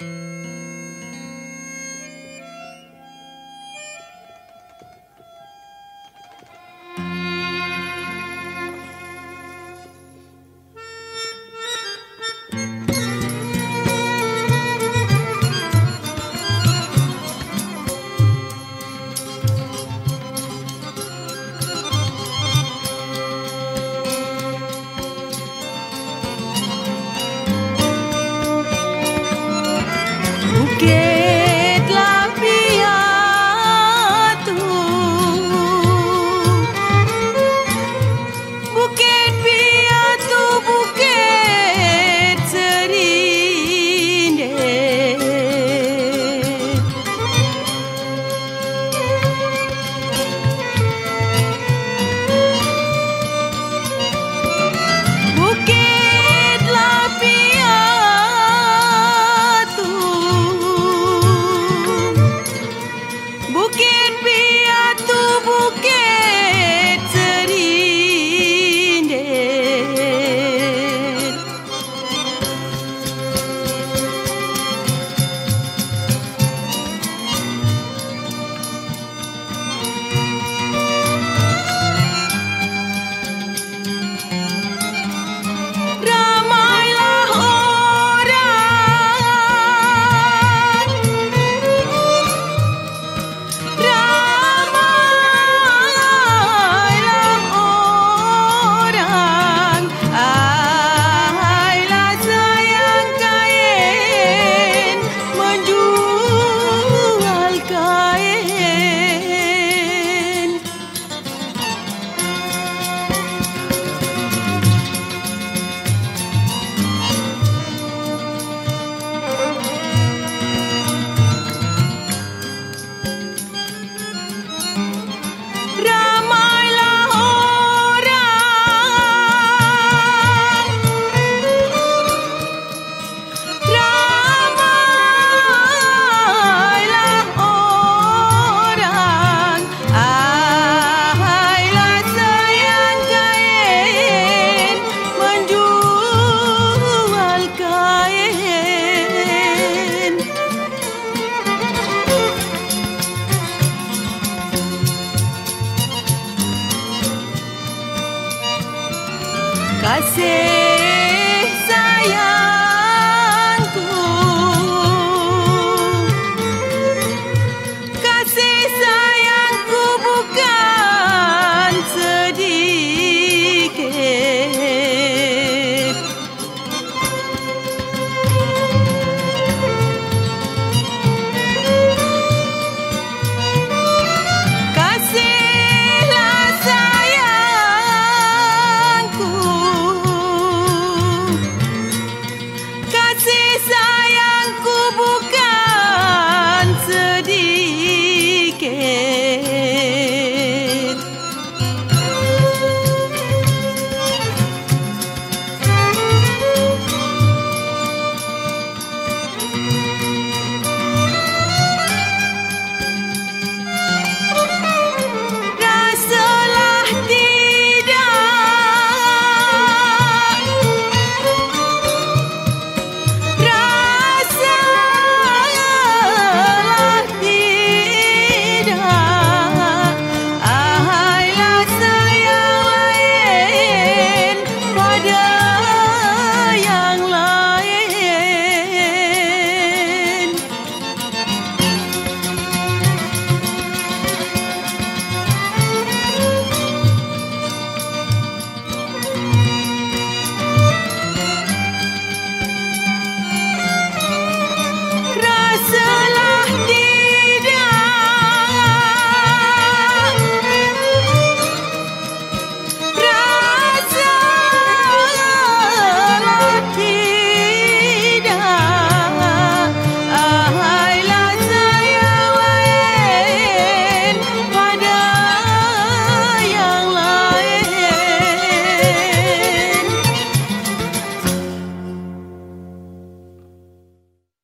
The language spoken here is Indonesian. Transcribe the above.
Música Bukit piatu, bukit Vai.